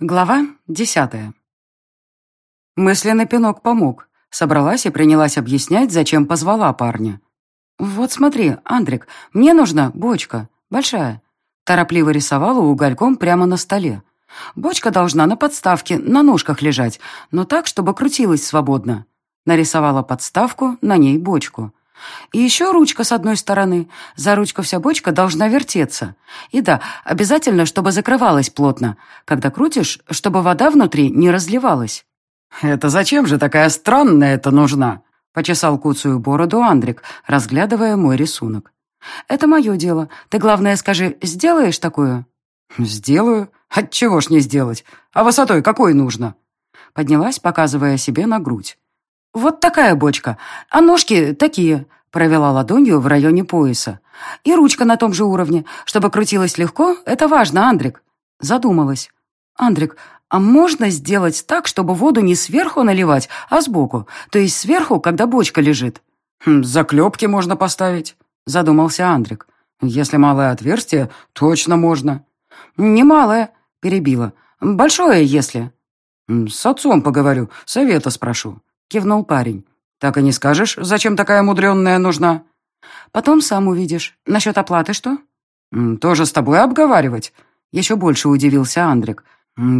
Глава десятая. Мысленный пинок помог. Собралась и принялась объяснять, зачем позвала парня. «Вот смотри, Андрик, мне нужна бочка. Большая». Торопливо рисовала угольком прямо на столе. Бочка должна на подставке, на ножках лежать, но так, чтобы крутилась свободно. Нарисовала подставку, на ней бочку. И еще ручка с одной стороны. За ручку вся бочка должна вертеться. И да, обязательно, чтобы закрывалась плотно. Когда крутишь, чтобы вода внутри не разливалась. «Это зачем же такая странная это нужна?» Почесал куцую бороду Андрик, разглядывая мой рисунок. «Это мое дело. Ты, главное, скажи, сделаешь такое?» «Сделаю. Отчего ж не сделать? А высотой какой нужно?» Поднялась, показывая себе на грудь. «Вот такая бочка, а ножки такие», — провела ладонью в районе пояса. «И ручка на том же уровне. Чтобы крутилась легко, это важно, Андрик». Задумалась. «Андрик, а можно сделать так, чтобы воду не сверху наливать, а сбоку? То есть сверху, когда бочка лежит?» хм, «Заклепки можно поставить», — задумался Андрик. «Если малое отверстие, точно можно». «Не малое», — перебила. «Большое, если». «С отцом поговорю, совета спрошу» кивнул парень. «Так и не скажешь, зачем такая мудренная нужна?» «Потом сам увидишь. Насчет оплаты что?» «Тоже с тобой обговаривать?» Еще больше удивился Андрик.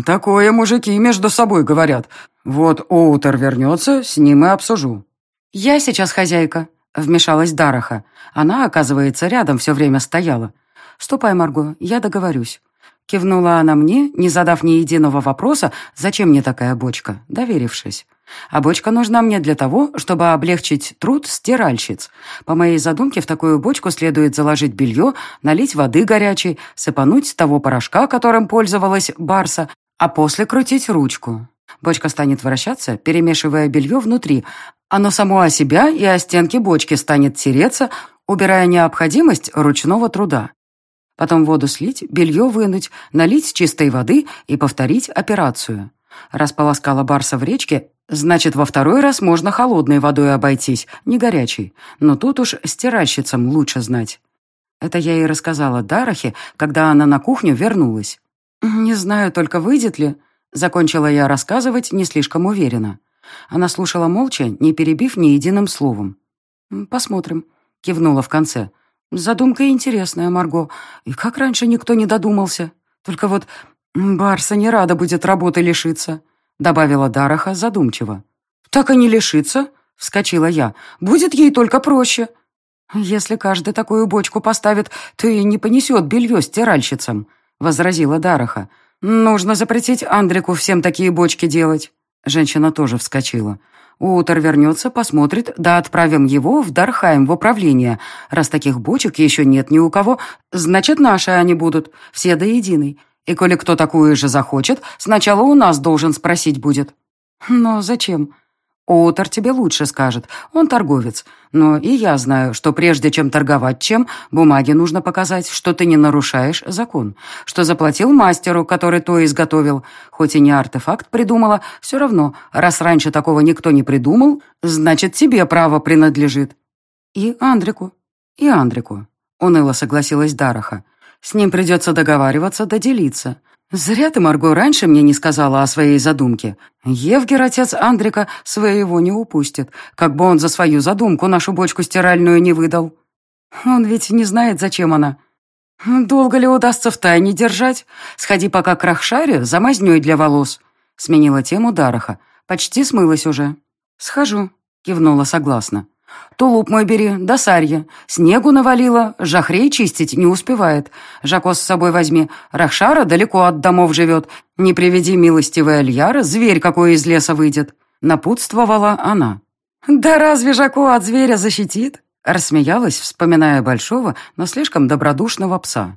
«Такое мужики между собой говорят. Вот Оутер вернется, с ним и обсужу». «Я сейчас хозяйка», — вмешалась Дараха. Она, оказывается, рядом все время стояла. «Ступай, Марго, я договорюсь». Кивнула она мне, не задав ни единого вопроса, зачем мне такая бочка, доверившись. А бочка нужна мне для того, чтобы облегчить труд стиральщиц. По моей задумке, в такую бочку следует заложить белье, налить воды горячей, сыпануть того порошка, которым пользовалась Барса, а после крутить ручку. Бочка станет вращаться, перемешивая белье внутри. Оно само о себя и о стенки бочки станет тереться, убирая необходимость ручного труда. Потом воду слить, белье вынуть, налить чистой воды и повторить операцию. Располоскала барса в речке, значит, во второй раз можно холодной водой обойтись, не горячей. Но тут уж стиральщицам лучше знать. Это я ей рассказала Дарахе, когда она на кухню вернулась. «Не знаю, только выйдет ли...» Закончила я рассказывать не слишком уверенно. Она слушала молча, не перебив ни единым словом. «Посмотрим», — кивнула в конце. «Задумка интересная, Марго. И как раньше никто не додумался? Только вот «Барса не рада будет работы лишиться», — добавила Дараха задумчиво. «Так и не лишится», — вскочила я. «Будет ей только проще». «Если каждый такую бочку поставит, то и не понесет белье стиральщицам», — возразила Дараха. «Нужно запретить Андрику всем такие бочки делать». Женщина тоже вскочила. Утор вернется, посмотрит, да отправим его в Дархайм в управление. Раз таких бочек еще нет ни у кого, значит, наши они будут, все до единой. И коли кто такую же захочет, сначала у нас должен спросить будет. Но зачем? Утор тебе лучше скажет, он торговец. Но и я знаю, что прежде чем торговать чем, бумаге нужно показать, что ты не нарушаешь закон, что заплатил мастеру, который то изготовил. Хоть и не артефакт придумала, все равно, раз раньше такого никто не придумал, значит, тебе право принадлежит. И Андрику, и Андрику, уныло согласилась Дараха. С ним придется договариваться да делиться. Зря ты, Марго, раньше мне не сказала о своей задумке. Евгер, отец Андрика, своего не упустит, как бы он за свою задумку нашу бочку стиральную не выдал. Он ведь не знает, зачем она. Долго ли удастся в тайне держать? Сходи пока к Рахшаре за мазнёй для волос. Сменила тему Дараха. Почти смылась уже. Схожу, кивнула согласно. Тулуп мой бери, да сарья. Снегу навалило, жахрей чистить не успевает. Жако с собой возьми. Рахшара далеко от домов живет. Не приведи милостивая Альяра, зверь какой из леса выйдет. Напутствовала она. «Да разве Жако от зверя защитит?» Рассмеялась, вспоминая большого, но слишком добродушного пса.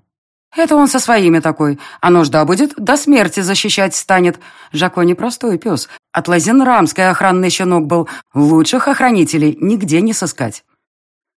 Это он со своими такой. А нужда будет, до смерти защищать станет. Жако непростой пес. От Лазенрамской охранный щенок был. Лучших охранителей нигде не сыскать.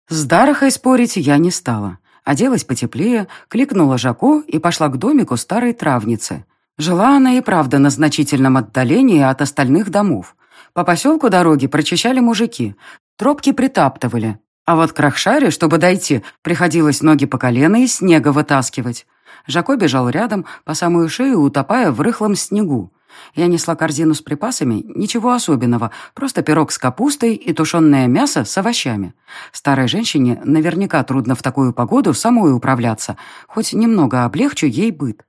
С Дарахой спорить я не стала. Оделась потеплее, кликнула Жако и пошла к домику старой травницы. Жила она и правда на значительном отдалении от остальных домов. По поселку дороги прочищали мужики, тропки притаптывали, а вот к Рахшаре, чтобы дойти, приходилось ноги по колено из снега вытаскивать. Жако бежал рядом, по самую шею утопая в рыхлом снегу. Я несла корзину с припасами, ничего особенного, просто пирог с капустой и тушеное мясо с овощами. Старой женщине наверняка трудно в такую погоду самой управляться, хоть немного облегчу ей быт.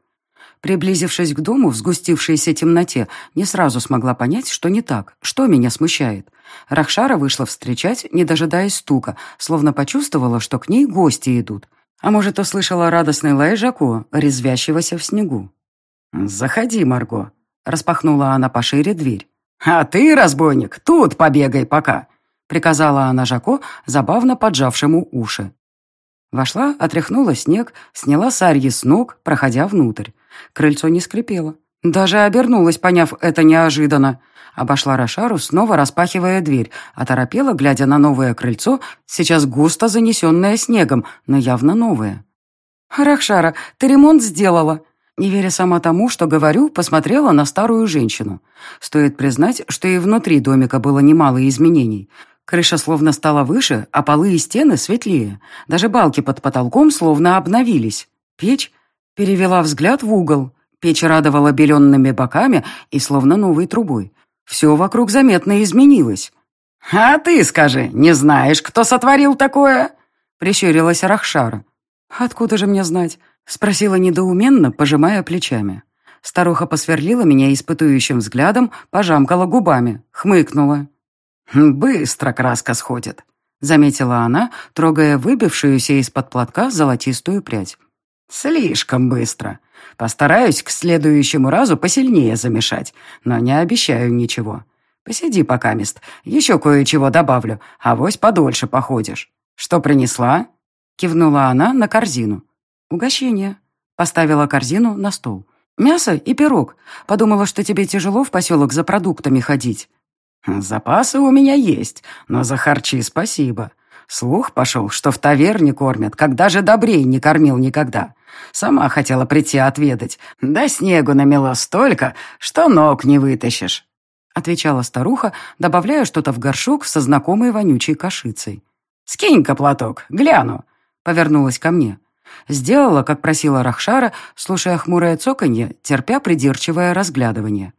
Приблизившись к дому в сгустившейся темноте, не сразу смогла понять, что не так, что меня смущает. Рахшара вышла встречать, не дожидаясь стука, словно почувствовала, что к ней гости идут. А может, услышала радостный лай Жако, резвящегося в снегу. «Заходи, Марго», — распахнула она пошире дверь. «А ты, разбойник, тут побегай пока», — приказала она Жако, забавно поджавшему уши. Вошла, отряхнула снег, сняла сарьи с ног, проходя внутрь. Крыльцо не скрипело. Даже обернулась, поняв это неожиданно. Обошла Рошару, снова распахивая дверь, оторопела, глядя на новое крыльцо, сейчас густо занесенное снегом, но явно новое. «Рахшара, ты ремонт сделала?» Не веря сама тому, что говорю, посмотрела на старую женщину. Стоит признать, что и внутри домика было немало изменений. Крыша словно стала выше, а полы и стены светлее. Даже балки под потолком словно обновились. Печь перевела взгляд в угол. Печь радовала беленными боками и словно новой трубой. Все вокруг заметно изменилось. «А ты скажи, не знаешь, кто сотворил такое?» Прищурилась Рахшара. «Откуда же мне знать?» Спросила недоуменно, пожимая плечами. Старуха посверлила меня испытующим взглядом, пожамкала губами, хмыкнула. «Быстро краска сходит», — заметила она, трогая выбившуюся из-под платка золотистую прядь. «Слишком быстро. Постараюсь к следующему разу посильнее замешать, но не обещаю ничего. Посиди пока, мест, еще кое-чего добавлю, а вось подольше походишь. Что принесла?» Кивнула она на корзину. «Угощение». Поставила корзину на стол. «Мясо и пирог. Подумала, что тебе тяжело в поселок за продуктами ходить». «Запасы у меня есть, но за харчи спасибо. Слух пошел, что в таверне кормят, когда же добрей не кормил никогда. Сама хотела прийти отведать. Да снегу намело столько, что ног не вытащишь», — отвечала старуха, добавляя что-то в горшок со знакомой вонючей кашицей. «Скинь-ка платок, гляну», — повернулась ко мне. Сделала, как просила Рахшара, слушая хмурое цоканье, терпя придирчивое разглядывание.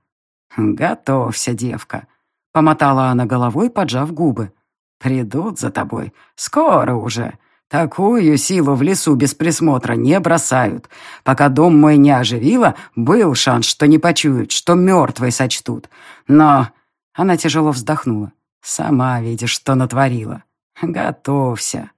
«Готовься, девка», — помотала она головой, поджав губы. «Придут за тобой. Скоро уже. Такую силу в лесу без присмотра не бросают. Пока дом мой не оживила, был шанс, что не почуют, что мертвой сочтут. Но...» Она тяжело вздохнула. «Сама видишь, что натворила. Готовься».